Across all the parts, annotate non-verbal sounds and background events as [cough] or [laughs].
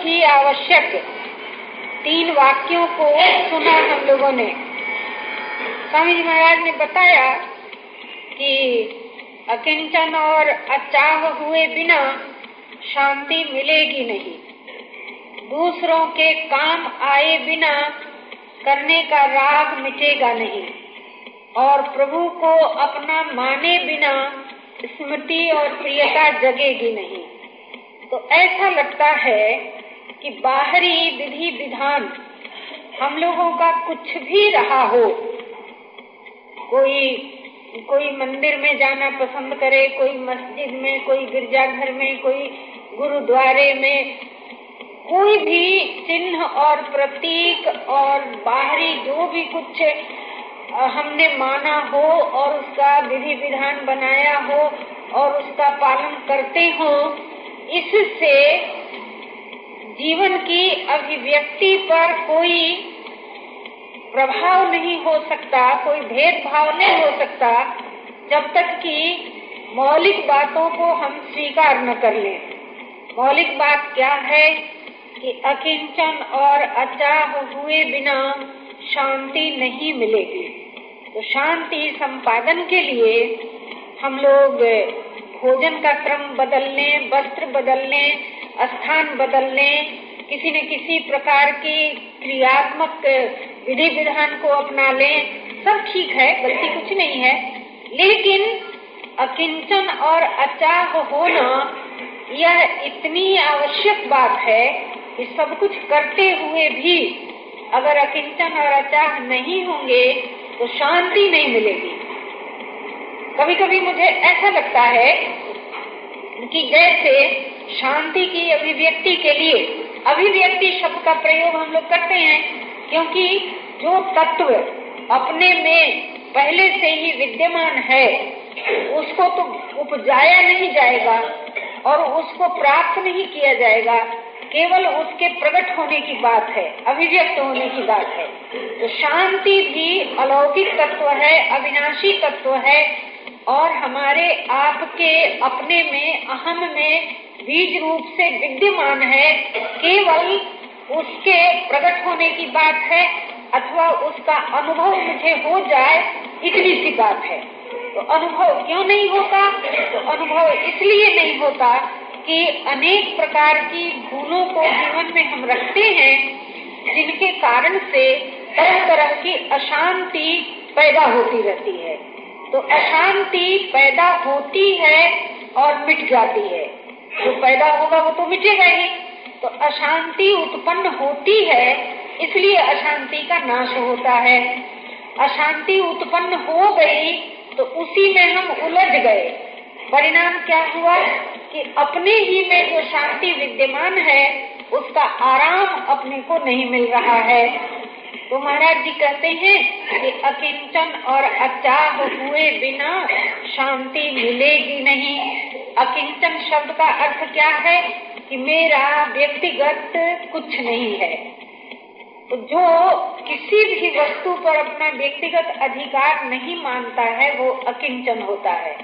ही आवश्यक। तीन वाक्यों को सुना हम लोगों ने। स्वामी जी महाराज ने बताया कि अकिंचन और अचाह हुए बिना शांति मिलेगी नहीं। दूसरों के काम आए बिना करने का राग मिटेगा नहीं। और प्रभु को अपना माने बिना स्मृति और प्रियता जगेगी नहीं। तो ऐसा लगता है कि बाहरी विधि विधान हम लोगों का कुछ भी रहा हो। कोई कोई मंदिर में जाना पसंद करे, कोई मस्जिद में, कोई गिरजाघर में, कोई गुरुद्वारे में, कोई भी चिन्ह और प्रतीक और बाहरी जो भी कुछ हमने माना हो और उसका विधि विधान बनाया हो और उसका पालन करते हो, इससे जीवन की अभिव्यक्ति पर कोई प्रभाव नहीं हो सकता, कोई भेदभाव नहीं हो सकता, जब तक कि मौलिक बातों को हम स्वीकार न कर ले। मौलिक बात क्या है कि अकिंचन और अचाह हुए बिना शांति नहीं मिलेगी। तो शांति संपादन के लिए हम लोग भोजन का क्रम बदलने, वस्त्र बदल लें स्थान बदल लें किसी न किसी प्रकार की क्रियात्मक विधि विधान को अपना लें, सब ठीक है गलती कुछ नहीं है। लेकिन अकिंचन और अचाह होना, यह इतनी आवश्यक बात है कि सब कुछ करते हुए भी अगर अकिंचन और अचाह नहीं होंगे तो शांति नहीं मिलेगी। कभी कभी मुझे ऐसा लगता है कि जैसे शांति की अभिव्यक्ति के लिए अभिव्यक्ति शब्द का प्रयोग हम लोग करते हैं, क्योंकि जो तत्व अपने में पहले से ही विद्यमान है, उसको तो उपजाया नहीं जाएगा और उसको प्राप्त नहीं किया जाएगा। केवल उसके प्रकट होने की बात है, अभिव्यक्त होने की बात है। तो शांति भी अलौकिक तत्व है, अविनाशी तत्व है और हमारे आपके अपने में, अहम में बीज रूप से विद्यमान है। केवल उसके प्रकट होने की बात है अथवा उसका अनुभव मुझे हो जाए, इतनी सी बात है। तो अनुभव क्यों नहीं होता? तो अनुभव इसलिए नहीं होता कि अनेक प्रकार की भूलों को जीवन में हम रखते हैं, जिनके कारण से तरह तरह की अशांति पैदा होती रहती है। तो अशांति पैदा होती है और मिट जाती है। जो पैदा होगा वो तो मिटेगा ही। तो अशांति उत्पन्न होती है, इसलिए अशांति का नाश होता है। अशांति उत्पन्न हो गई तो उसी में हम उलझ गए। परिणाम क्या हुआ? कि अपने ही में जो शांति विद्यमान है, उसका आराम अपने को नहीं मिल रहा है। तो महाराज जी कहते हैं कि अकिंचन और अचाह हुए बिना शांति मिलेगी नहीं। अकिंचन शब्द का अर्थ क्या है कि मेरा व्यक्तिगत कुछ नहीं है। तो जो किसी भी वस्तु पर अपना व्यक्तिगत अधिकार नहीं मानता है, वो अकिंचन होता है।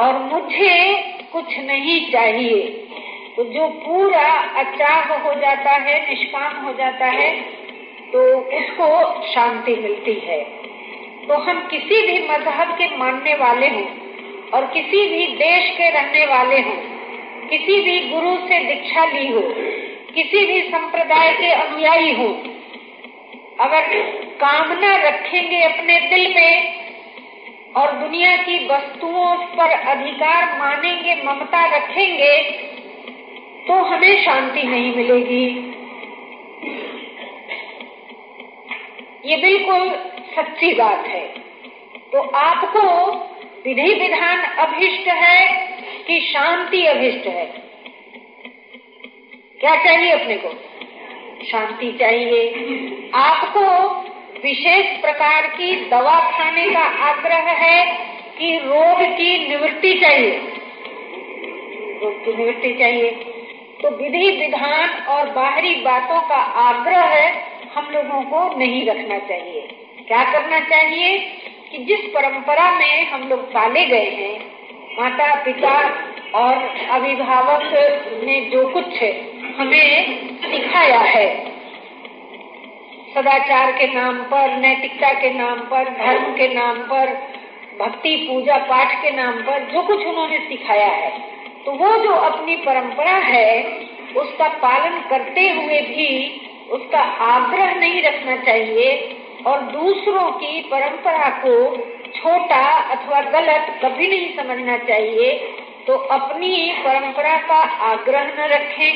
और मुझे कुछ नहीं चाहिए। तो जो पूरा अचाह हो जाता है, निष्काम हो जाता है तो उसको शांति मिलती है। तो हम किसी भी मज़हब के मानने वाले हों और किसी भी देश के रहने वाले हों, किसी भी गुरु से दीक्षा ली हो, किसी भी संप्रदाय के अनुयायी हो, अगर कामना रखेंगे अपने दिल में और दुनिया की वस्तुओं पर अधिकार मानेंगे, ममता रखेंगे तो हमें शांति नहीं मिलेगी। ये बिल्कुल सच्ची बात है। तो आपको विधि विधान अभिष्ट है कि शांति अभिष्ट है? क्या चाहिए अपने को? शांति चाहिए। आपको विशेष प्रकार की दवा खाने का आग्रह है कि रोग की निवृत्ति चाहिए। रोग की निवृत्ति चाहिए। तो विधि विधान और बाहरी बातों का आग्रह हम लोगों को नहीं रखना चाहिए। क्या करना चाहिए कि जिस परंपरा में हम लोग पाले गए हैं, माता, पिता और अभिभावक ने जो कुछ हमें सिखाया है, सदाचार के नाम पर, नैतिकता के नाम पर, धर्म के नाम पर, भक्ति, पूजा पाठ के नाम पर जो कुछ उन्होंने सिखाया है तो वो जो अपनी परंपरा है, उसका पालन करते हुए भी उसका आग्रह नहीं रखना चाहिए और दूसरों की परंपरा को छोटा अथवा गलत कभी नहीं समझना चाहिए तो अपनी परंपरा का आग्रह न रखें,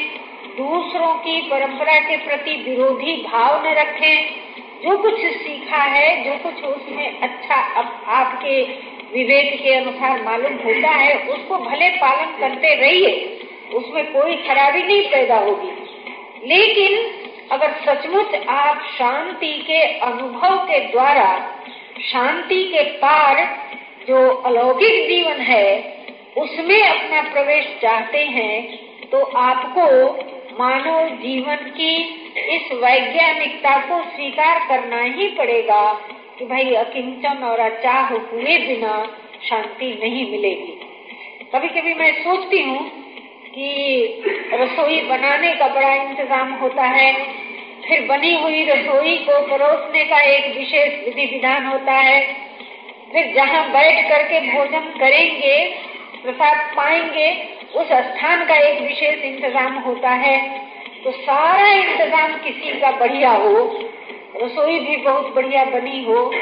दूसरों की परंपरा के प्रति विरोधी भाव न रखें। जो कुछ सीखा है, जो कुछ उसमें अच्छा अब आपके विवेक के अनुसार मालूम होता है, उसको भले पालन करते रहिए, उसमें कोई खराबी नहीं पैदा होगी। लेकिन अगर सचमुच आप शांति के अनुभव के द्वारा, शांति के पार जो अलौकिक जीवन है, उसमें अपना प्रवेश चाहते हैं तो आपको मानव जीवन की इस वैज्ञानिकता को स्वीकार करना ही पड़ेगा कि भाई अकिंचन और अचाह हुए बिना शांति नहीं मिलेगी। कभी कभी मैं सोचती हूँ कि रसोई बनाने का बड़ा इंतज़ाम होता है। फिर बनी हुई रसोई को परोसने का एक विशेष विधि विधान होता है। फिर जहाँ बैठ करके भोजन करेंगे, प्रसाद पाएँगे, उस स्थान का एक विशेष इंतज़ाम होता है। तो सारा इंतज़ाम किसी का बढ़िया हो, रसोई भी बहुत बढ़िया बनी हो,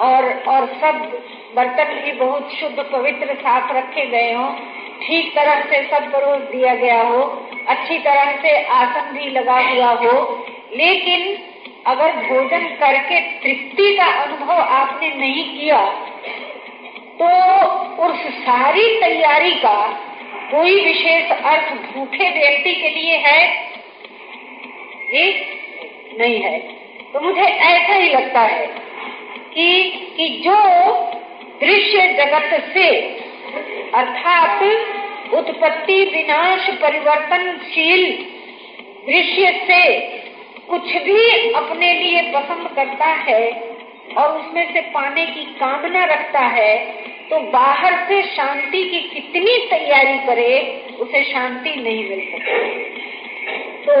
और और सब बर्तन भी बहुत शुद्ध पवित्र साफ़ रखे गए हो ठीक तरह से सब परोस दिया गया हो, अच्छी तरह से आसन भी लगा हुआ हो, लेकिन अगर भोजन करके तृप्ति का अनुभव आपने नहीं किया तो उस सारी तैयारी का कोई विशेष अर्थ भूखे व्यक्ति के लिए है? ये नहीं है। तो मुझे ऐसा ही लगता है कि कि जो दृश्य जगत से अर्थात उत्पत्ति विनाश परिवर्तनशील दृश्य से कुछ भी अपने लिए पसंद करता है और उसमें से पाने की कामना रखता है तो बाहर से शांति की कितनी तैयारी करे, उसे शांति नहीं मिल सकती। तो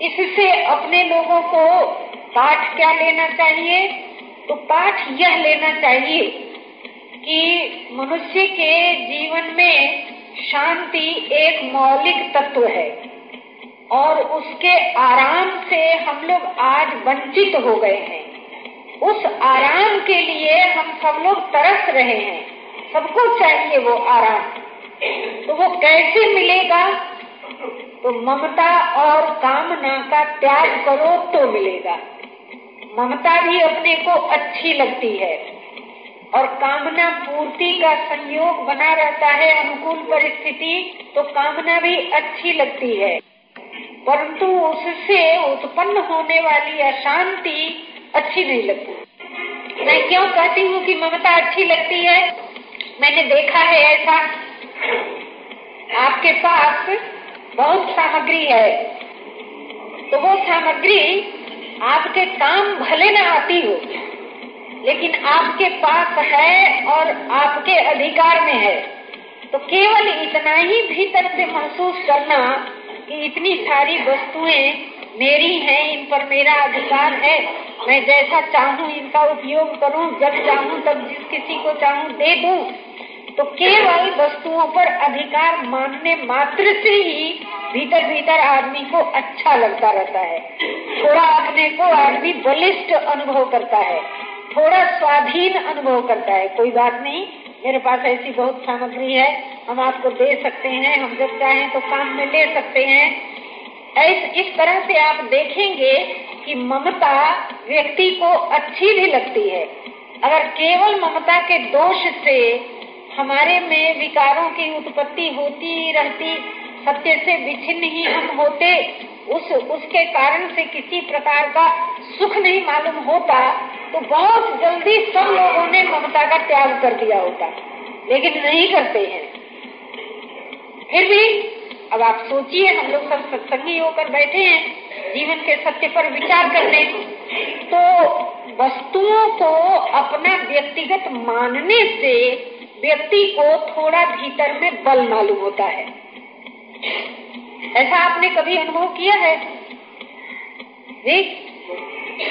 इससे अपने लोगों को पाठ क्या लेना चाहिए? तो पाठ यह लेना चाहिए कि मनुष्य के जीवन में शांति एक मौलिक तत्व है और उसके आराम से हम लोग आज वंचित हो गए हैं। उस आराम के लिए हम सब लोग तरस रहे हैं। सबको चाहिए वो आराम। तो वो कैसे मिलेगा? तो ममता और कामना का त्याग करो तो मिलेगा। ममता भी अपने को अच्छी लगती है। और कामना पूर्ति का संयोग बना रहता है, अनुकूल परिस्थिति तो कामना भी अच्छी लगती है। परंतु उससे उत्पन्न होने वाली अशांति अच्छी नहीं लगती। मैं क्यों कहती हूँ कि ममता अच्छी लगती है? मैंने देखा है ऐसा। आपके पास बहुत सामग्री है। तो वो सामग्री आपके काम भले न आती हो। लेकिन आपके पास है और आपके अधिकार में है। तो केवल इतना ही भीतर से महसूस करना कि इतनी सारी वस्तुएँ मेरी हैं, इन पर मेरा अधिकार है। मैं जैसा चाहूँ, इनका उपयोग करूँ, जब चाहूँ, तब जिस किसी को चाहूँ, दे दूँ। तो केवल वस्तुओं पर अधिकार मानने मात्र से ही भीतर भीतर आदमी को अच्छा लगता रहता है। थोड़ा अपने को आदमी बलिष्ठ अनुभव करता है। थोड़ा स्वाधीन अनुभव करता है, कोई बात नहीं। मेरे पास ऐसी बहुत सामग्री है, हम आपको दे सकते हैं, हम जब चाहें तो काम में ले सकते हैं। इस तरह से आप देखेंगे कि ममता व्यक्ति को अच्छी भी लगती है। अगर केवल ममता के दोष से हमारे में विकारों की उत्पत्ति होती रहती सत्य से विच्छिन्न ही हम होते, उस, उसके कारण से किसी प्रकार का सुख नहीं मालूम होता तो बहुत जल्दी सब लोगों ने ममता का त्याग कर दिया होता। लेकिन नहीं करते हैं। फिर भी, अब आप सोचिए, हम लोग सब सत्संगी होकर बैठे हैं, जीवन के सत्य पर विचार करने। तो वस्तुओं को अपना व्यक्तिगत मानने से व्यक्ति को थोड़ा भीतर में बल मालूम होता है। ऐसा आपने कभी अनुभव किया है?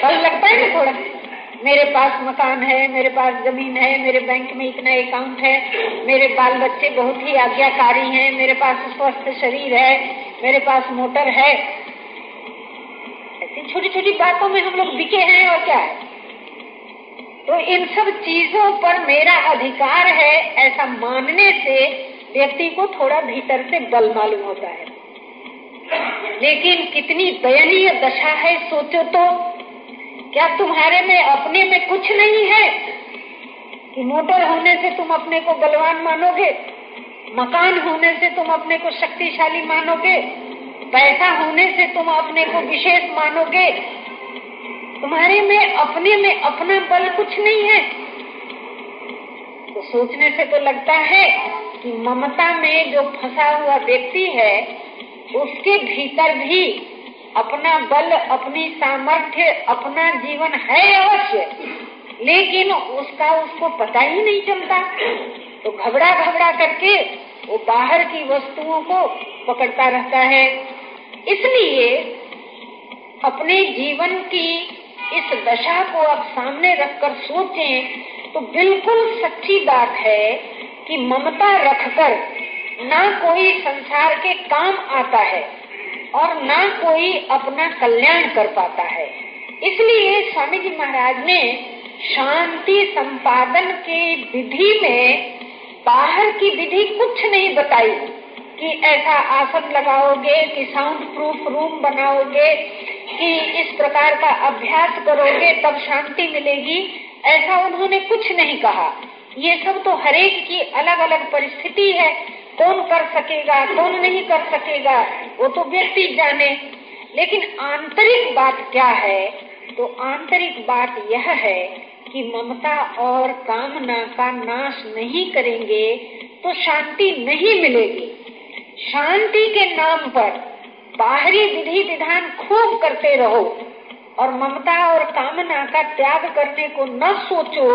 बल लगता है ना थोड़ा? मेरे पास मकान है, मेरे पास ज़मीन है, मेरे बैंक में इतना अकाउंट है, मेरे बाल बच्चे बहुत ही आज्ञाकारी हैं, मेरे पास स्वस्थ शरीर है, मेरे पास मोटर है। ऐसी छोटी छोटी बातों में हम लोग बिके हैं और क्या है? तो इन सब चीज़ों पर मेरा अधिकार है ऐसा मानने से व्यक्ति को थोड़ा भीतर से बल मालूम होता है लेकिन कितनी दयनीय दशा है, सोचो तो। क्या तुम्हारे में, अपने में कुछ नहीं है? कि मोटर होने से तुम अपने को बलवान मानोगे, मकान होने से तुम अपने को शक्तिशाली मानोगे, पैसा होने से तुम अपने को विशेष मानोगे। तुम्हारे में, अपने में अपना बल कुछ नहीं है। तो सोचने से तो लगता है ममता में जो फंसा हुआ व्यक्ति है, उसके भीतर भी अपना बल, अपनी सामर्थ्य, अपना जीवन है अवश्य। लेकिन उसका उसको पता ही नहीं चलता। तो घबरा घबरा करके वो बाहर की वस्तुओं को पकड़ता रहता है। इसलिए अपने जीवन की इस दशा को आप सामने रखकर सोचें तो बिल्कुल सच्ची बात है कि ममता रखकर ना कोई संसार के काम आता है और ना कोई अपना कल्याण कर पाता है। इसलिए स्वामी जी महाराज ने शांति संपादन के विधि में बाहर की विधि कुछ नहीं बताई कि ऐसा आसन लगाओगे, कि साउंड प्रूफ रूम बनाओगे, कि इस प्रकार का अभ्यास करोगे, तब शांति मिलेगी। ऐसा उन्होंने कुछ नहीं कहा। ये सब तो हरेक की अलग अलग परिस्थिति है। कौन कर सकेगा, कौन नहीं कर सकेगा, वो तो व्यक्ति जाने। लेकिन आंतरिक बात क्या है? तो आंतरिक बात यह है कि ममता और कामना का नाश नहीं करेंगे तो शांति नहीं मिलेगी। शांति के नाम पर बाहरी विधि विधान खूब करते रहो। और ममता और कामना का त्याग करने को न सोचो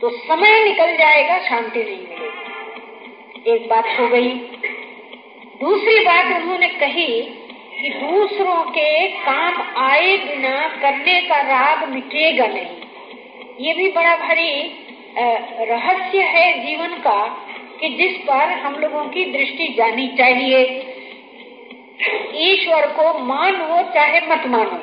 तो समय निकल जाएगा, शांति नहीं मिलेगी। एक बात हो गई। दूसरी बात उन्होंने कही कि दूसरों के काम आए बिना करने का राग मिटेगा नहीं। ये भी बड़ा भारी रहस्य है जीवन का कि जिस पर हम लोगों की दृष्टि जानी चाहिए। ईश्वर को मानो चाहे मत मानो।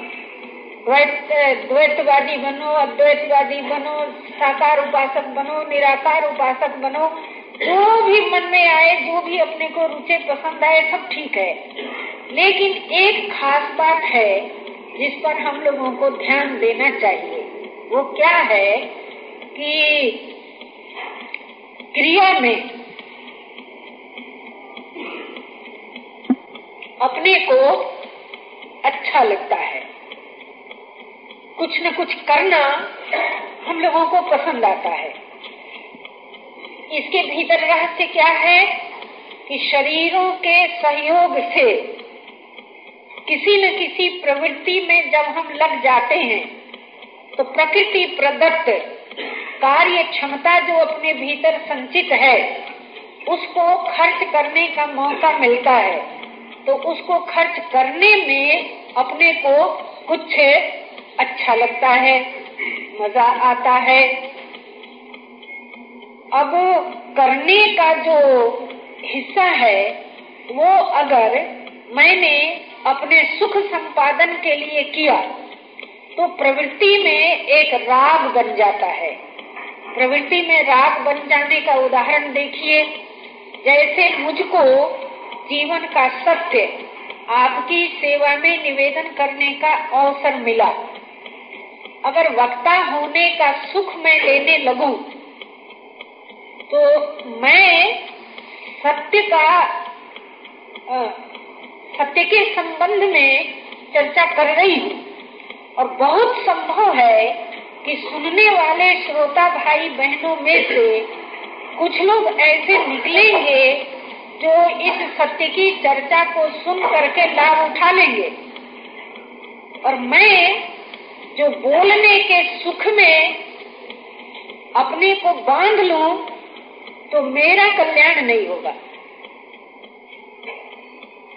द्वैतवादी बनो, अद्वैतवादी बनो, साकार उपासक बनो, निराकार उपासक बनो, जो भी मन में आए, जो भी अपने को रुचे, पसंद आए, सब ठीक है। लेकिन एक खास बात है, जिस पर हम लोगों को ध्यान देना चाहिए, वो क्या है कि क्रिया में अपने को अच्छा लगता है। कुछ न कुछ करना हम लोगों को पसंद आता है। इसके भीतर रहस्य क्या है कि शरीरों के सहयोग से किसी न किसी प्रवृत्ति में जब हम लग जाते हैं तो प्रकृति प्रदत्त कार्य क्षमता जो अपने भीतर संचित है, उसको खर्च करने का मौका मिलता है। तो उसको खर्च करने में अपने को कुछ अच्छा लगता है, मज़ा आता है। अब करने का जो हिस्सा है, वो अगर मैंने अपने सुख संपादन के लिए किया तो प्रवृत्ति में एक राग बन जाता है। प्रवृत्ति में राग बन जाने का उदाहरण देखिए। जैसे मुझको जीवन का सत्य, आपकी सेवा में निवेदन करने का अवसर मिला। अगर वक्ता होने का सुख मैं लेने लगू तो मैं सत्य का सत्य के संबंध में चर्चा कर रही हूँ। और बहुत संभव है कि सुनने वाले श्रोता भाई बहनों में से कुछ लोग ऐसे निकलेंगे जो इस सत्य की चर्चा को सुन करके लाभ उठा लेंगे। और मैं जो बोलने के सुख में अपने को बाँध लू तो मेरा कल्याण नहीं होगा।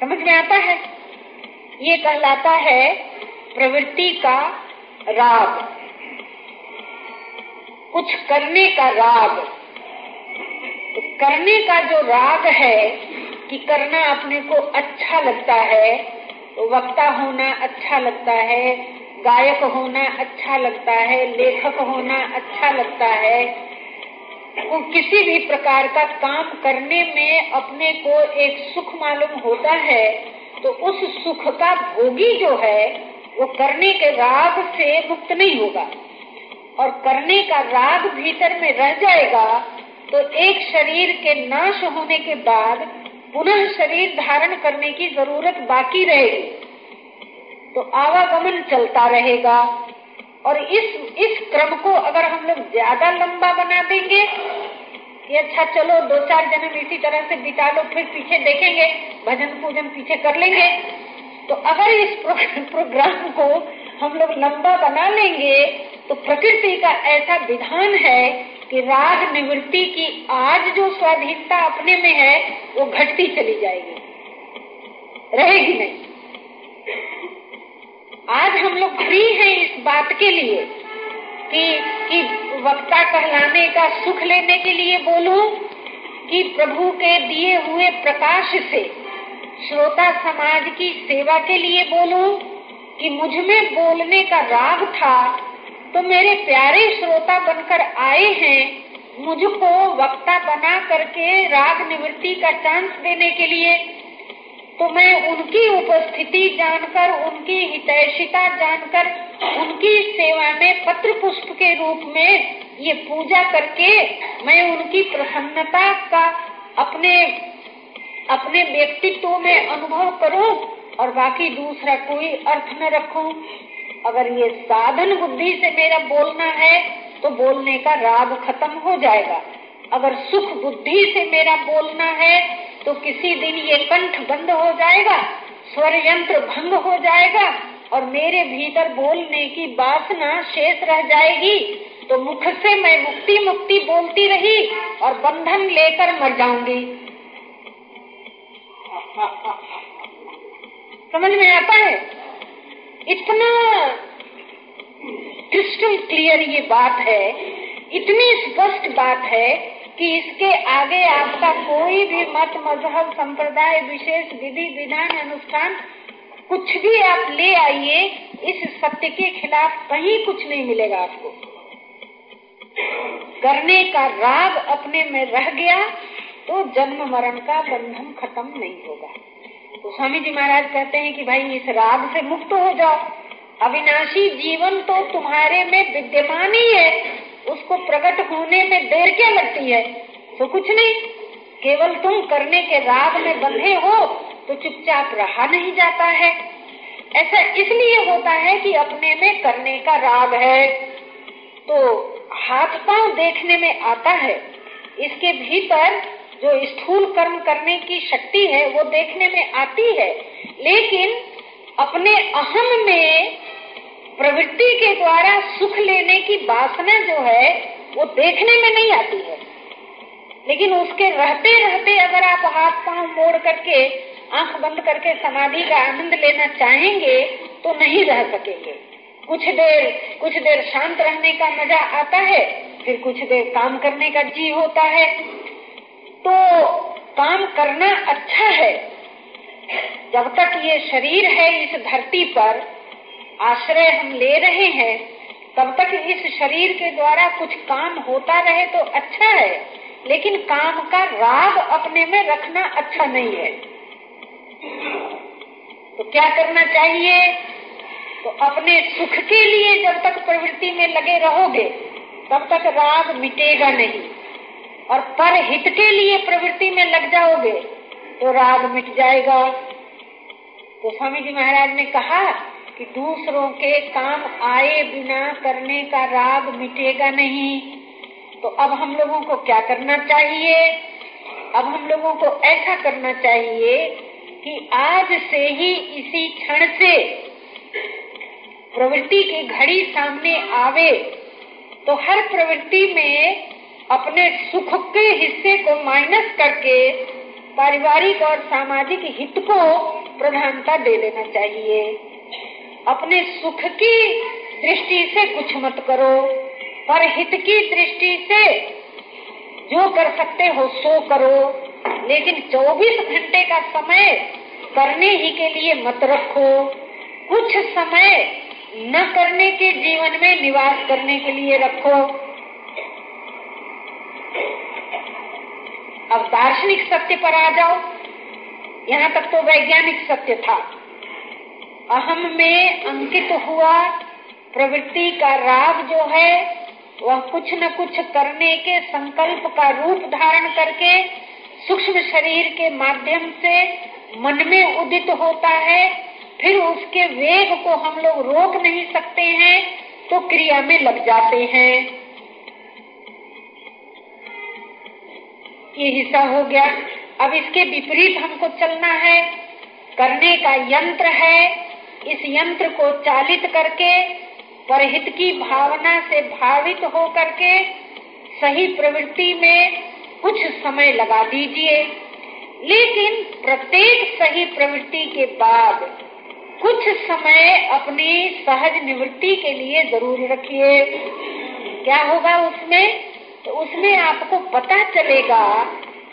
समझ में आता है? ये कहलाता है प्रवृत्ति का राग। कुछ करने का राग। तो करने का जो राग है कि करना अपने को अच्छा लगता है तो वक्ता होना अच्छा लगता है गायक होना अच्छा लगता है, लेखक होना अच्छा लगता है। वो किसी भी प्रकार का काम करने में अपने को एक सुख मालूम होता है तो उस सुख का भोगी जो है, वो करने के राग से मुक्त नहीं होगा। और करने का राग भीतर में रह जाएगा तो एक शरीर के नाश होने के बाद पुनः शरीर धारण करने की ज़रूरत बाकी रहेगी। तो आवागमन चलता रहेगा। और इस इस क्रम को अगर हम लोग ज़्यादा लंबा बना देंगे, कि अच्छा चलो दो चार जन्म इसी तरह से बिता लो, फिर पीछे देखेंगे, भजन पूजन पीछे कर लेंगे। तो अगर इस [laughs] प्रोग्राम को हम लोग लंबा बना लेंगे तो प्रकृति का ऐसा विधान है कि राग निवृत्ति की आज जो स्वाधीनता अपने में है, वो घटती चली जाएगी। रहेगी नहीं। आज हम लोग फ्री हैं इस बात के लिए कि कि वक्ता कहलाने का सुख लेने के लिए बोलूँ कि प्रभु के दिए हुए प्रकाश से श्रोता समाज की सेवा के लिए बोलूँ कि मुझमें बोलने का राग था तो मेरे प्यारे श्रोता बनकर आए हैं मुझको वक्ता बना करके राग निवृत्ति का चांस देने के लिए। तो मैं उनकी उपस्थिति जानकर, उनकी हितैषिता जानकर, उनकी सेवा में पत्र पुष्प के रूप में ये पूजा करके मैं उनकी प्रसन्नता का अपने अपने व्यक्तित्व में अनुभव करूँ और बाकी दूसरा कोई अर्थ न रखूँ। अगर ये साधन बुद्धि से मेरा बोलना है तो बोलने का राग खत्म हो जाएगा। अगर सुख बुद्धि से मेरा बोलना है तो किसी दिन ये कंठ बंद हो जाएगा स्वर यंत्र भंग हो जाएगा और मेरे भीतर बोलने की वासना शेष रह जाएगी। तो मुख से मैं मुक्ति मुक्ति बोलती रही और बंधन लेकर मर जाऊँगी। समझ में आता है? इतना क्रिस्टल क्लियर ये बात है, इतनी स्पष्ट बात है कि इसके आगे आपका कोई भी मत, मज़हब, संप्रदाय, विशेष विधि, विधान, अनुष्ठान कुछ भी आप ले आइए, इस सत्य के खिलाफ कहीं कुछ नहीं मिलेगा आपको। करने का राग अपने में रह गया तो जन्म मरण का बंधन खत्म नहीं होगा। तो स्वामी जी महाराज कहते हैं कि भाई, इस राग से मुक्त हो जाओ। अविनाशी जीवन तो तुम्हारे में विद्यमान ही है। उसको प्रकट होने में देर क्या लगती है? तो कुछ नहीं। केवल तुम करने के राग में बंधे हो तो चुपचाप रहा नहीं जाता है। ऐसा इसलिए होता है कि अपने में करने का राग है। तो हाथ पाँव देखने में आता है। इसके भीतर जो स्थूल कर्म करने की शक्ति है, वो देखने में आती है। लेकिन अपने अहम में प्रवृत्ति के द्वारा सुख लेने की वासना जो है, वो देखने में नहीं आती है। लेकिन उसके रहते रहते अगर आप हाथ पाँव मोड़ करके, आँख बंद करके समाधि का आनंद लेना चाहेंगे तो नहीं रह सकेंगे। कुछ देर कुछ देर शांत रहने का मज़ा आता है, फिर कुछ देर काम करने का जी होता है। तो काम करना अच्छा है। जब तक ये शरीर है इस धरती पर आश्रय हम ले रहे हैं, तब तक इस शरीर के द्वारा कुछ काम होता रहे तो अच्छा है, लेकिन काम का राग अपने में रखना अच्छा नहीं है। तो क्या करना चाहिए? तो अपने सुख के लिए जब तक प्रवृत्ति में लगे रहोगे, तब तक राग मिटेगा नहीं। और पर हित के लिए प्रवृत्ति में लग जाओगे तो राग मिट जाएगा। तो स्वामी जी महाराज ने कहा कि दूसरों के काम आए बिना करने का राग मिटेगा नहीं। तो अब हम लोगों को क्या करना चाहिए? अब हम लोगों को ऐसा करना चाहिए कि आज से ही इसी क्षण से प्रवृत्ति की घड़ी सामने आवे। तो हर प्रवृत्ति में अपने सुख के हिस्से को माइनस करके पारिवारिक और सामाजिक हित को प्रधानता दे देना चाहिए। अपने सुख की दृष्टि से कुछ मत करो, पर हित की दृष्टि से जो कर सकते हो सो करो। लेकिन 24 घंटे का समय करने ही के लिए मत रखो। कुछ समय न करने के जीवन में निवास करने के लिए रखो। अब दार्शनिक सत्य पर आ जाओ। यहाँ तक तो वैज्ञानिक सत्य था। अहम में अंकित हुआ प्रवृत्ति का राग जो है, वह कुछ न कुछ करने के संकल्प का रूप धारण करके सूक्ष्म शरीर के माध्यम से मन में उदित होता है। फिर उसके वेग को हम लोग रोक नहीं सकते हैं तो क्रिया में लग जाते हैं। ये हिस्सा हो गया। अब इसके विपरीत हमको चलना है। करने का यंत्र है। इस यंत्र को चालित करके, परहित की भावना से भावित हो करके सही प्रवृत्ति में कुछ समय लगा दीजिए। लेकिन प्रत्येक सही प्रवृत्ति के बाद कुछ समय अपनी सहज निवृत्ति के लिए ज़रूर रखिए। क्या होगा उसमें? तो उसमें आपको पता चलेगा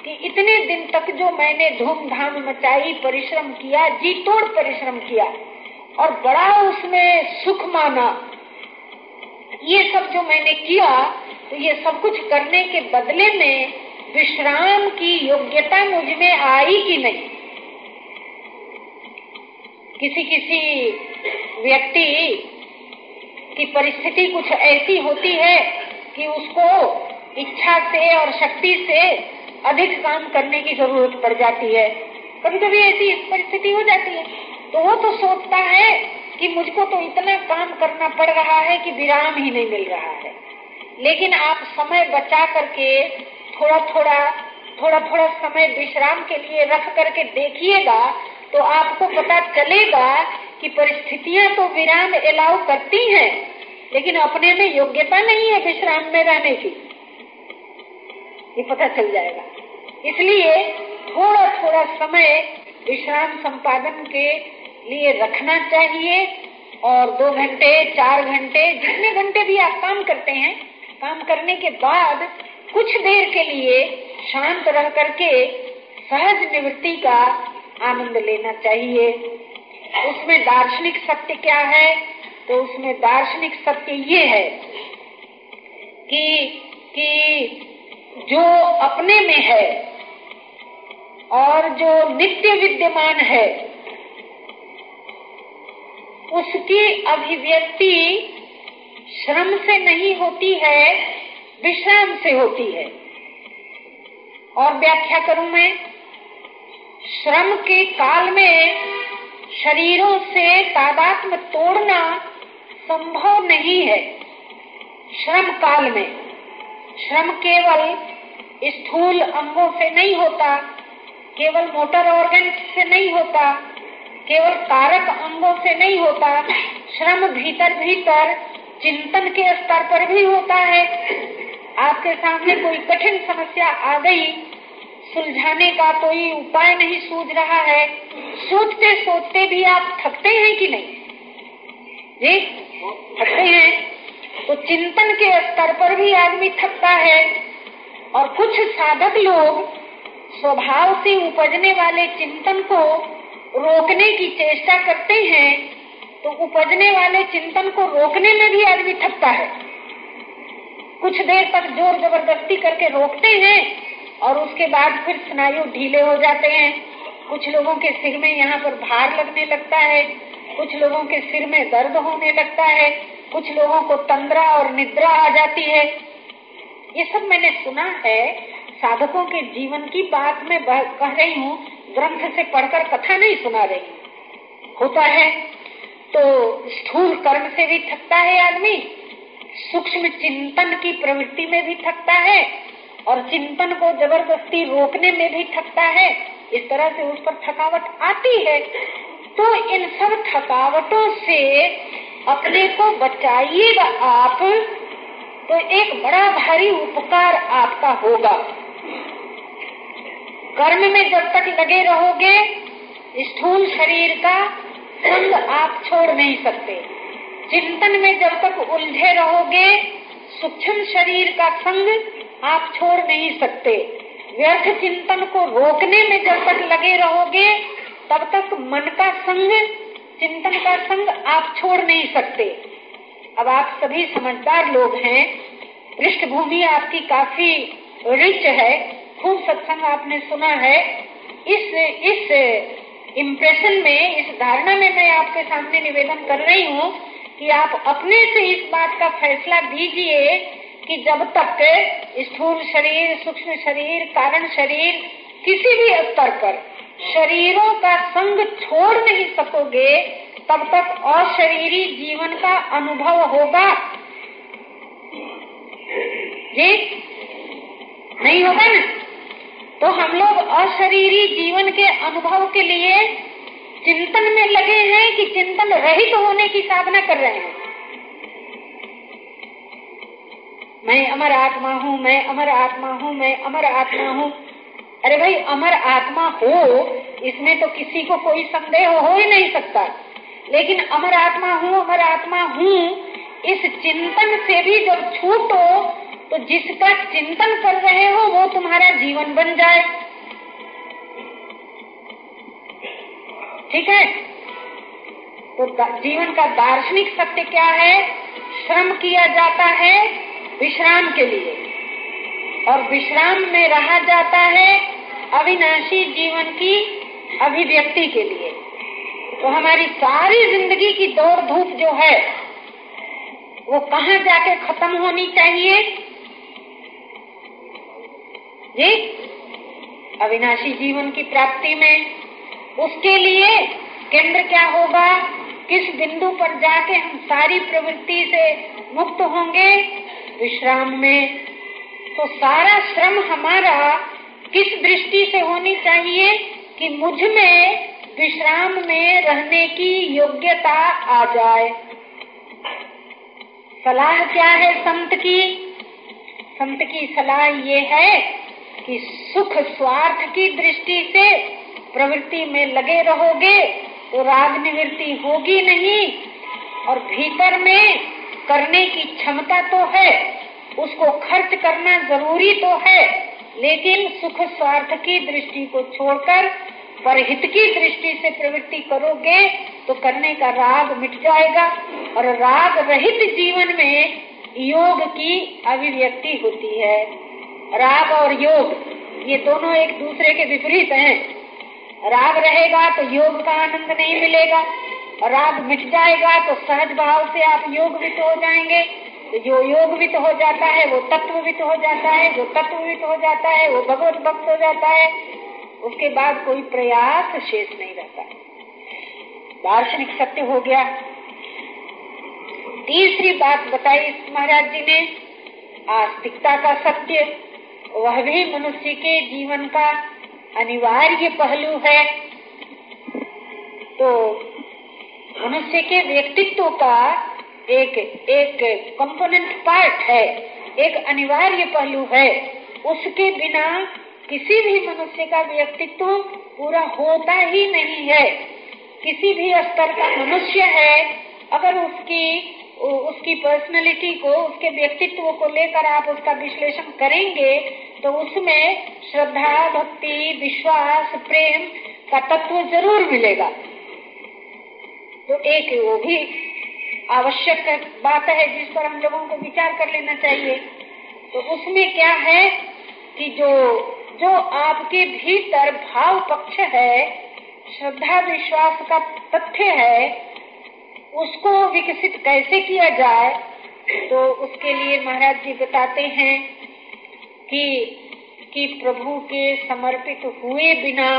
कि इतने दिन तक जो मैंने धूमधाम मचाई, परिश्रम किया, जी तोड़ परिश्रम किया और बड़ा उसमें सुख माना। ये सब जो मैंने किया तो ये सब कुछ करने के बदले में विश्राम की योग्यता मुझमें आई कि नहीं? किसी किसी व्यक्ति की परिस्थिति कुछ ऐसी होती है कि उसको इच्छा से और शक्ति से अधिक काम करने की ज़रूरत पड़ जाती है। कभी कभी ऐसी परिस्थिति हो जाती है। तो वो तो सोचता है कि मुझको तो इतना काम करना पड़ रहा है कि विराम ही नहीं मिल रहा है। लेकिन आप समय बचा करके थोड़ा थोड़ा थोड़ा थोड़ा समय विश्राम के लिए रख करके देखिएगा तो आपको पता चलेगा कि परिस्थितियाँ तो विराम अलाउ करती हैं, लेकिन अपने में योग्यता नहीं है विश्राम में रहने की। ये पता चल जाएगा। इसलिए थोड़ा थोड़ा समय विश्राम संपादन के लिए रखना चाहिए और दो घंटे, चार घंटे, जितने घंटे भी आप काम करते हैं, काम करने के बाद कुछ देर के लिए शांत रह करके सहज निवृत्ति का आनंद लेना चाहिए। उसमें दार्शनिक सत्य क्या है? तो उसमें दार्शनिक सत्य ये है कि कि जो अपने में है और जो नित्य विद्यमान है उसकी अभिव्यक्ति श्रम से नहीं होती है, विश्राम से होती है। और व्याख्या करूँ मैं? श्रम के काल में शरीरों से तादात्म तोड़ना संभव नहीं है। श्रम काल में। श्रम केवल स्थूल अंगों से नहीं होता, केवल मोटर ऑर्गन से नहीं होता। केवल कारक अंगों से नहीं होता, श्रम भीतर भीतर चिंतन के स्तर पर भी होता है। आपके सामने कोई कठिन समस्या आ गई, सुलझाने का कोई उपाय नहीं सूझ रहा है। सोचते सोचते भी आप थकते हैं कि नहीं? जी, थकते हैं। तो चिंतन के स्तर पर भी आदमी थकता है और कुछ साधक लोग स्वभाव से उपजने वाले चिंतन को रोकने की चेष्टा करते हैं तो उपजने वाले चिंतन को रोकने में भी आदमी थकता है। कुछ देर तक ज़ोर ज़बरदस्ती करके रोकते हैं और उसके बाद फिर स्नायु ढीले हो जाते हैं। कुछ लोगों के सिर में यहाँ पर भार लगने लगता है, कुछ लोगों के सिर में दर्द होने लगता है, कुछ लोगों को तंद्रा और निद्रा आ जाती है। ये सब मैंने सुना है, साधकों के जीवन की बात में कह रही हूँ ग्रंथ से पढ़कर कथा नहीं सुना रही। होता है तो स्थूल कर्म से भी थकता है आदमी, सूक्ष्म चिंतन की प्रवृत्ति में भी थकता है, और चिंतन को ज़बरदस्ती रोकने में भी थकता है। इस तरह से उस पर थकावट आती है तो इन सब थकावटों से अपने को बचाइएगा आप तो एक बड़ा भारी उपकार आपका होगा। कर्म में जब तक लगे रहोगे स्थूल शरीर का संग आप छोड़ नहीं सकते। चिंतन में जब तक उलझे रहोगे, सूक्ष्म शरीर का संग आप छोड़ नहीं सकते। व्यर्थ चिंतन को रोकने में जब तक लगे रहोगे, तब तक मन का संग, चिंतन का संग आप छोड़ नहीं सकते। अब आप सभी समझदार लोग हैं, पृष्ठभूमि आपकी काफ़ी रिच है। खूब सत्संग आपने सुना है, इस इस इम्प्रेशन में, इस धारणा में मैं आपके सामने निवेदन कर रही हूँ कि आप अपने से इस बात का फैसला दीजिए कि जब तक स्थूल शरीर, सूक्ष्म शरीर, कारण शरीर, किसी भी स्तर पर शरीरों का संग छोड़ नहीं सकोगे, तब तक अशरीरी जीवन का अनुभव होगा। जी? नहीं होगा ना? तो हम लोग अशरीरी जीवन के अनुभव के लिए चिंतन में लगे हैं कि चिंतन रहित तो होने की साधना कर रहे हैं। मैं अमर आत्मा हूँ, मैं अमर आत्मा हूँ, मैं अमर आत्मा हूँ। अरे भाई, अमर आत्मा हो, इसमें तो किसी को कोई संदेह हो ही नहीं सकता। लेकिन अमर आत्मा हूँ, अमर आत्मा हूँ, इस चिंतन से भी जब छूटो तो जिसका चिंतन कर रहे हो, वो तुम्हारा जीवन बन जाए। ठीक है? तो जीवन का दार्शनिक सत्य क्या है? श्रम किया जाता है विश्राम के लिए। और विश्राम में रहा जाता है अविनाशी जीवन की अभिव्यक्ति के लिए। तो हमारी सारी ज़िंदगी की दौड़ धूप जो है, वो कहाँ जाके खत्म होनी चाहिए? जी? अविनाशी जीवन की प्राप्ति में उसके लिए केंद्र क्या होगा? किस बिंदु पर जाके हम सारी प्रवृत्ति से मुक्त होंगे? विश्राम में। तो सारा श्रम हमारा किस दृष्टि से होनी चाहिए कि मुझमें विश्राम में रहने की योग्यता आ जाए? सलाह क्या है संत की? संत की सलाह ये है कि सुख स्वार्थ की दृष्टि से प्रवृत्ति में लगे रहोगे तो राग निवृत्ति होगी नहीं। और भीतर में करने की क्षमता तो है, उसको खर्च करना ज़रूरी तो है, लेकिन सुख स्वार्थ की दृष्टि को छोड़कर पर हित की दृष्टि से प्रवृत्ति करोगे तो करने का राग मिट जाएगा। और राग रहित जीवन में योग की अभिव्यक्ति होती है। राग और योग, ये दोनों एक दूसरे के विपरीत हैं। राग रहेगा तो योग का आनंद नहीं मिलेगा, राग मिट जाएगा तो सहज भाव से आप योग हो जाएँगे। तो जो योग हो जाता है, वो तत्व हो जाता है, जो तत्व हो जाता है, वो भगवत भक्त हो जाता है। उसके बाद कोई प्रयास शेष नहीं रहता। दार्शनिक सत्य हो गया। तीसरी बात बताई महाराज जी ने, आस्तिकता का सत्य। वह भी मनुष्य के जीवन का अनिवार्य पहलू है। तो मनुष्य के व्यक्तित्व का एक एक कंपोनेंट पार्ट है, एक अनिवार्य पहलू है। उसके बिना किसी भी मनुष्य का व्यक्तित्व पूरा होता ही नहीं है। किसी भी स्तर का मनुष्य है, अगर उसकी उसकी पर्सनैलिटी को, उसके व्यक्तित्व को लेकर आप उसका विश्लेषण करेंगे तो उसमें श्रद्धा, भक्ति, विश्वास, प्रेम का तत्व ज़रूर मिलेगा। तो एक वो भी आवश्यक बात है जिस पर हम लोगों को विचार कर लेना चाहिए। तो उसमें क्या है कि जो जो आपके भीतर भाव पक्ष है, श्रद्धा, विश्वास का तथ्य है उसको विकसित कैसे किया जाए तो उसके लिए महाराज जी बताते हैं कि कि प्रभु के समर्पित हुए बिना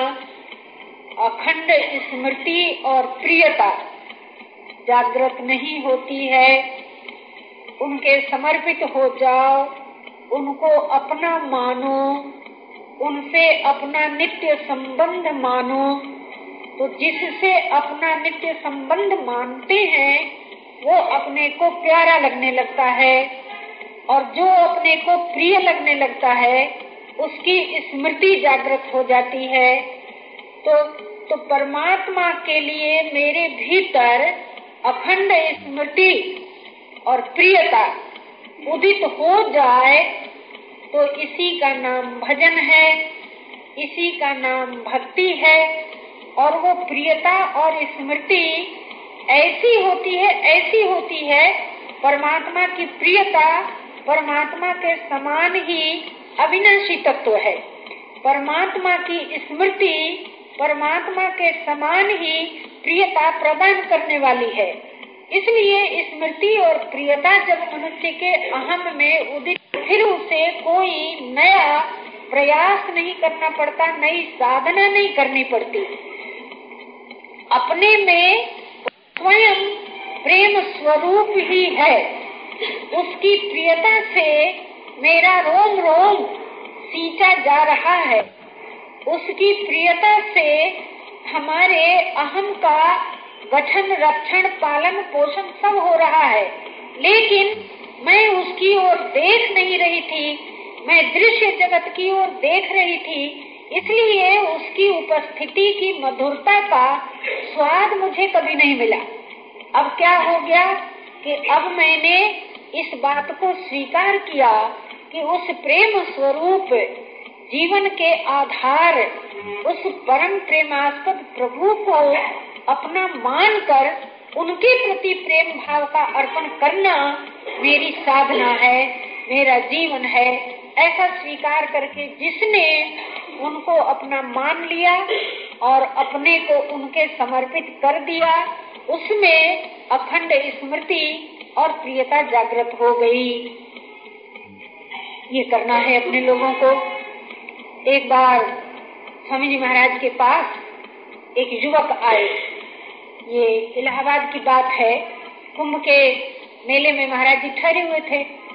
अखंड स्मृति और प्रियता जागृत नहीं होती है। उनके समर्पित हो जाओ, उनको अपना मानो, उनसे अपना नित्य संबंध मानो। तो जिससे अपना नित्य संबंध मानते हैं, वो अपने को प्यारा लगने लगता है। और जो अपने को प्रिय लगने लगता है, उसकी स्मृति जागृत हो जाती है। तो तो परमात्मा के लिए मेरे भीतर अखंड स्मृति और प्रियता उदित हो जाए तो इसी का नाम भजन है, इसी का नाम भक्ति है और वो प्रियता और स्मृति ऐसी होती है, ऐसी होती है, परमात्मा की प्रियता परमात्मा के समान ही अविनाशी तत्व है। परमात्मा की स्मृति परमात्मा के समान ही प्रियता प्रदान करने वाली है। इसलिए स्मृति और प्रियता जब मनुष्य के अहम में उदित फिर उसे कोई नया प्रयास नहीं करना पड़ता, नई साधना नहीं करनी पड़ती। अपने में स्वयं प्रेम स्वरूप ही है। उसकी प्रियता से मेरा रोम रोम सींचा जा रहा है। उसकी प्रियता से हमारे अहम का गठन रक्षण, पालन, पोषण सब हो रहा है। लेकिन मैं उसकी ओर देख नहीं रही थी। मैं दृश्य जगत की ओर देख रही थी। इसलिए उसकी उपस्थिति की मधुरता का स्वाद मुझे कभी नहीं मिला। अब क्या हो गया कि अब मैंने इस बात को स्वीकार किया कि उस प्रेम स्वरूप जीवन के आधार, उस परम प्रेमास्पद प्रभु को अपना मानकर उनके प्रति प्रेम भाव का अर्पण करना मेरी साधना है, मेरा जीवन है। ऐसा स्वीकार करके जिसने उनको अपना मान लिया और अपने को उनके समर्पित कर दिया, उसमें अखंड स्मृति और प्रियता जागृत हो गई। ये करना है अपने लोगों को। एक बार स्वामी जी महाराज के पास एक युवक आए। ये इलाहाबाद की बात है। कुंभ के मेले में महाराज जी ठहरे हुए थे।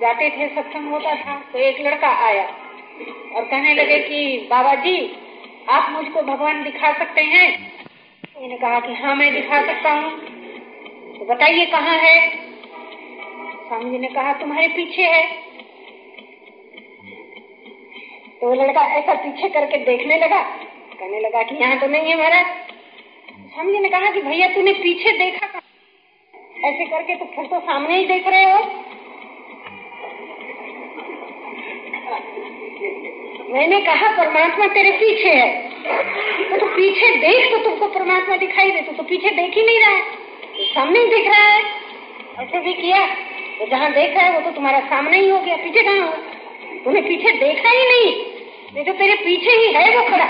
जाते थे, सत्संग होता था तो एक लड़का आया और कहने लगे कि बाबा जी आप मुझको भगवान दिखा सकते हैं? मैंने कहा कि हाँ मैं दिखा सकता हूँ। तो बताइए, कहाँ है? स्वामी जी ने कहा, तुम्हारे पीछे है। तो लड़का ऐसा पीछे करके देखने लगा, कहने लगा कि, यहाँ तो नहीं है महाराज। स्वामी जी ने कहा कि, भैया, तूने पीछे देखा ऐसे करके तो फिर तो सामने ही देख रहे हो। मैंने कहा परमात्मा तेरे पीछे है। तो तू पीछे देख तो तुमको परमात्मा दिखाई दे तो, तो पीछे देख ही नहीं रहा है। सामने दिख रहा है। ऐसे भी किया तो जहाँ देख रहा है वो तो तुम्हारा सामने ही हो गया पीछे कहाँ हो? तुम्हें पीछे देखा ही नहीं। नहीं तो तेरे पीछे ही है वो खड़ा।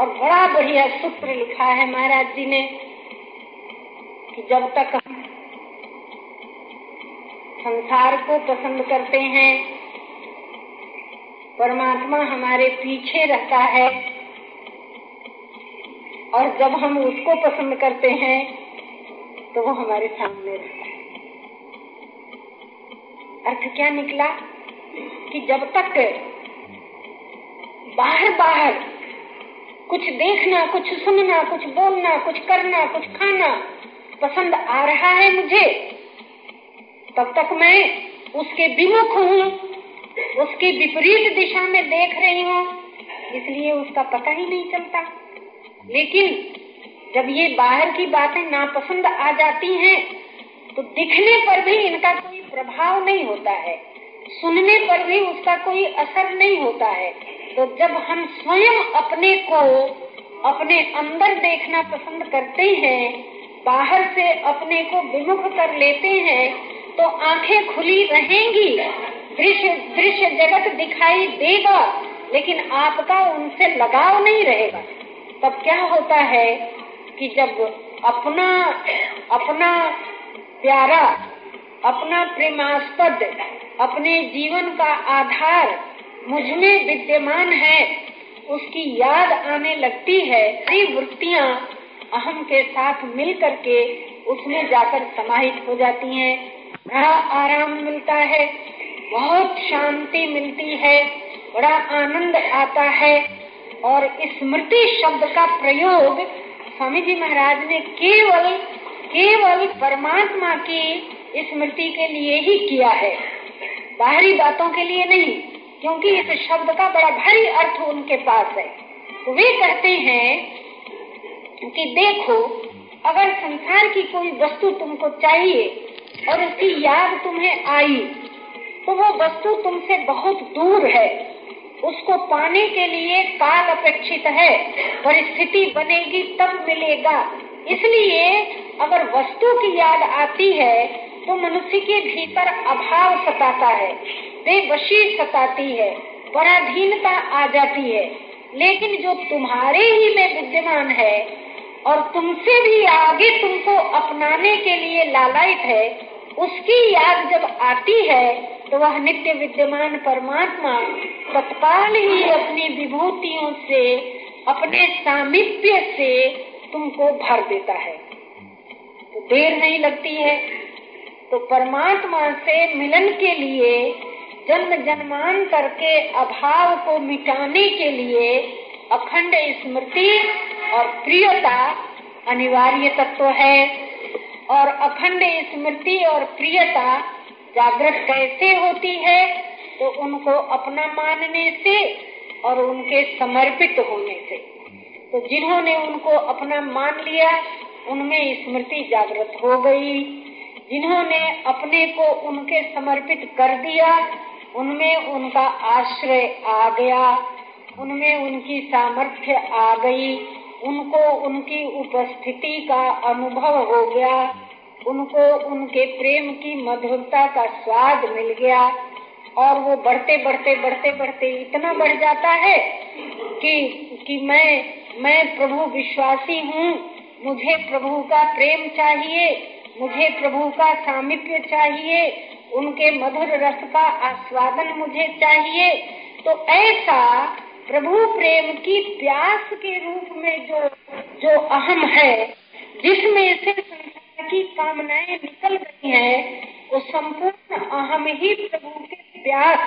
और बड़ा बढ़िया सूत्र लिखा है महाराज जी ने कि जब तक हम संसार को पसंद करते हैं। परमात्मा हमारे पीछे रहता है और जब हम उसको पसंद करते हैं तो वो हमारे सामने रहता है। अर्थ क्या निकला? कि जब तक बाहर बाहर कुछ देखना, कुछ सुनना, कुछ बोलना, कुछ करना, कुछ खाना पसंद आ रहा है मुझे तब तक मैं उसके विमुख हूँ, उसके विपरीत दिशा में देख रही हूँ, इसलिए उसका पता ही नहीं चलता। लेकिन जब ये बाहर की बातें नापसंद आ जाती हैं तो दिखने पर भी इनका कोई प्रभाव नहीं होता है, सुनने पर भी उसका कोई असर नहीं होता है। तो जब हम स्वयं अपने को अपने अंदर देखना पसंद करते हैं, बाहर से अपने को विमुख कर लेते हैं तो आँखें खुली रहेंगी। दृश्य दृश्य जगत दिखाई देगा, लेकिन आपका उनसे लगाव नहीं रहेगा। तब क्या होता है कि जब अपना अपना प्यारा, अपना प्रेमास्पद, अपने जीवन का आधार मुझमें विद्यमान है, उसकी याद आने लगती है, कई वृत्तियाँ अहम के साथ मिल करके उसमें जाकर समाहित हो जाती हैं। बड़ा आराम मिलता है, बहुत शांति मिलती है, बड़ा आनंद आता है। और स्मृति शब्द का प्रयोग स्वामी जी महाराज ने केवल केवल परमात्मा की स्मृति के लिए ही किया है। बाहरी बातों के लिए नहीं, क्योंकि इस शब्द का बड़ा भारी अर्थ उनके पास है। तो वे कहते हैं कि देखो, अगर संसार की कोई वस्तु तुमको चाहिए और उसकी याद तुम्हें आई तो वो वस्तु तुमसे बहुत दूर है। उसको पाने के लिए काल अपेक्षित है, परिस्थिति बनेगी तब मिलेगा। इसलिए अगर वस्तु की याद आती है तो मनुष्य के भीतर अभाव सताता है बेबशी सताती है, पराधीनता आ जाती है। लेकिन जो तुम्हारे ही में विद्यमान है, और तुमसे भी आगे तुमको अपनाने के लिए लालायित है उसकी याद जब आती है तो वह नित्य विद्यमान परमात्मा तत्काल ही अपनी विभूतियों से, अपने सामिप्य से तुमको भर देता है। तो देर नहीं लगती है। तो परमात्मा से मिलन के लिए, जन्म जन्मांतर के अभाव को मिटाने के लिए अखंड स्मृति और प्रियता अनिवार्य तत्व है। और अखंड स्मृति और प्रियता जागृत कैसे होती है तो उनको अपना मानने से और उनके समर्पित होने से। तो जिन्होंने उनको अपना मान लिया, उनमें स्मृति जागृत हो गई। जिन्होंने अपने को उनके समर्पित कर दिया, उनमें उनका आश्रय आ गया, उनमें उनकी सामर्थ्य आ गई। उनको उनकी उपस्थिति का अनुभव हो गया। उनको उनके प्रेम की मधुरता का स्वाद मिल गया। और वो बढ़ते बढ़ते बढ़ते बढ़ते इतना बढ़ जाता है कि कि मैं मैं प्रभु विश्वासी हूँ। मुझे प्रभु का प्रेम चाहिए, मुझे प्रभु का सामिप्य चाहिए, उनके मधुर रस का आस्वादन मुझे चाहिए। तो ऐसा प्रभु प्रेम की प्यास के रूप में जो जो अहम है, जिसमें से संसार की कामनाएँ निकल गई हैं, वो संपूर्ण अहम ही प्रभु के प्यास,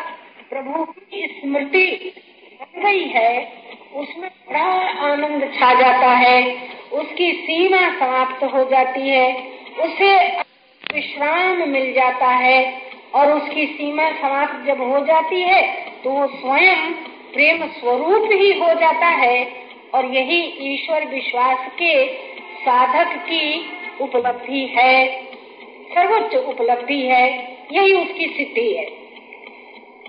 प्रभु की स्मृति बन गई है। उसमें बड़ा आनंद छा जाता है, उसकी सीमा समाप्त हो जाती है, उसे विश्राम मिल जाता है, और उसकी सीमा समाप्त जब हो जाती है तो वो स्वयं प्रेम स्वरूप ही हो जाता है और यही ईश्वर विश्वास के साधक की उपलब्धि है। सर्वोच्च उपलब्धि है। यही उसकी सिद्धि है।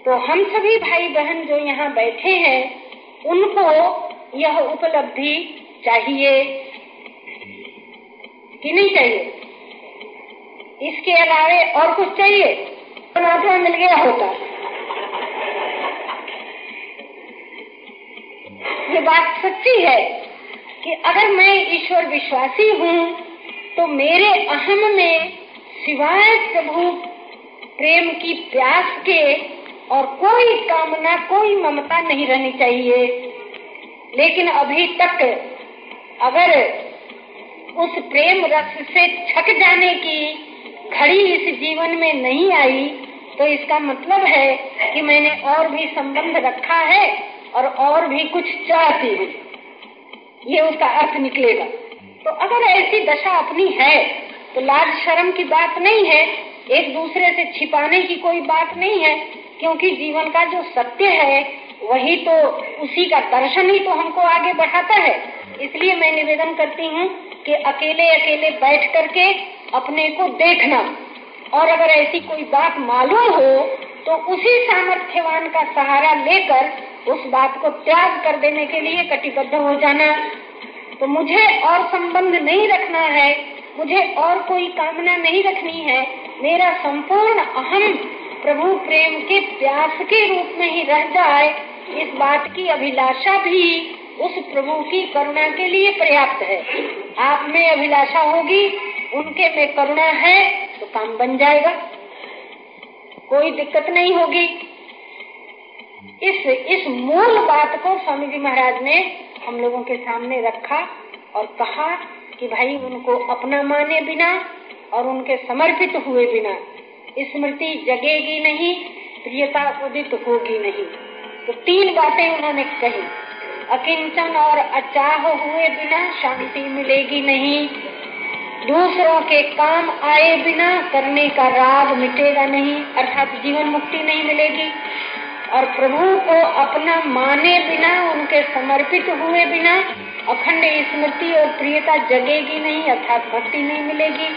तो हम सभी भाई बहन जो यहाँ बैठे हैं, उनको यह उपलब्धि चाहिए कि नहीं चाहिए? इसके अलावे और कुछ चाहिए? परमात्मा मिल गया होता। ये बात सच्ची है कि अगर मैं ईश्वर विश्वासी हूँ तो मेरे अहम में सिवाय प्रभु प्रेम की प्यास के और कोई कामना, कोई ममता नहीं रहनी चाहिए। लेकिन अभी तक अगर उस प्रेम रस से छक जाने की घड़ी इस जीवन में नहीं आई तो इसका मतलब है कि मैंने और भी संबंध रखा है। और और भी कुछ चाहती हूँ। ये उसका अर्थ निकलेगा। तो अगर ऐसी दशा अपनी है तो लाज शर्म की बात नहीं है। एक दूसरे से छिपाने की कोई बात नहीं है, क्योंकि जीवन का जो सत्य है, वही तो उसी का दर्शन ही तो हमको आगे बढ़ाता है। इसलिए मैं निवेदन करती हूँ कि अकेले अकेले बैठ करके अपने को देखना। और अगर ऐसी कोई बात मालूम हो तो उसी सामर्थ्यवान का सहारा लेकर उस बात को त्याग कर देने के लिए कटिबद्ध हो जाना। तो मुझे और संबंध नहीं रखना है, मुझे और कोई कामना नहीं रखनी है। मेरा संपूर्ण अहम प्रभु प्रेम के प्यास के रूप में ही रह जाए, इस बात की अभिलाषा भी उस प्रभु की करुणा के लिए पर्याप्त है। आप में अभिलाषा होगी, उनके में करुणा है तो काम बन जाएगा। कोई दिक्कत नहीं होगी। इस इस मूल बात को स्वामी जी महाराज ने हम लोगों के सामने रखा और कहा कि भाई उनको अपना माने बिना और उनके समर्पित हुए बिना स्मृति जगेगी नहीं, प्रियता उदित होगी नहीं। तो तीन बातें उन्होंने कही। अकिंचन और अचाह हुए बिना शांति मिलेगी नहीं। दूसरों के काम आए बिना करने का राग मिटेगा नहीं, अर्थात जीवन मुक्ति नहीं मिलेगी। और प्रभु को अपना माने बिना, उनके समर्पित हुए बिना अखंड स्मृति और प्रियता जगेगी नहीं, अर्थात भक्ति नहीं मिलेगी।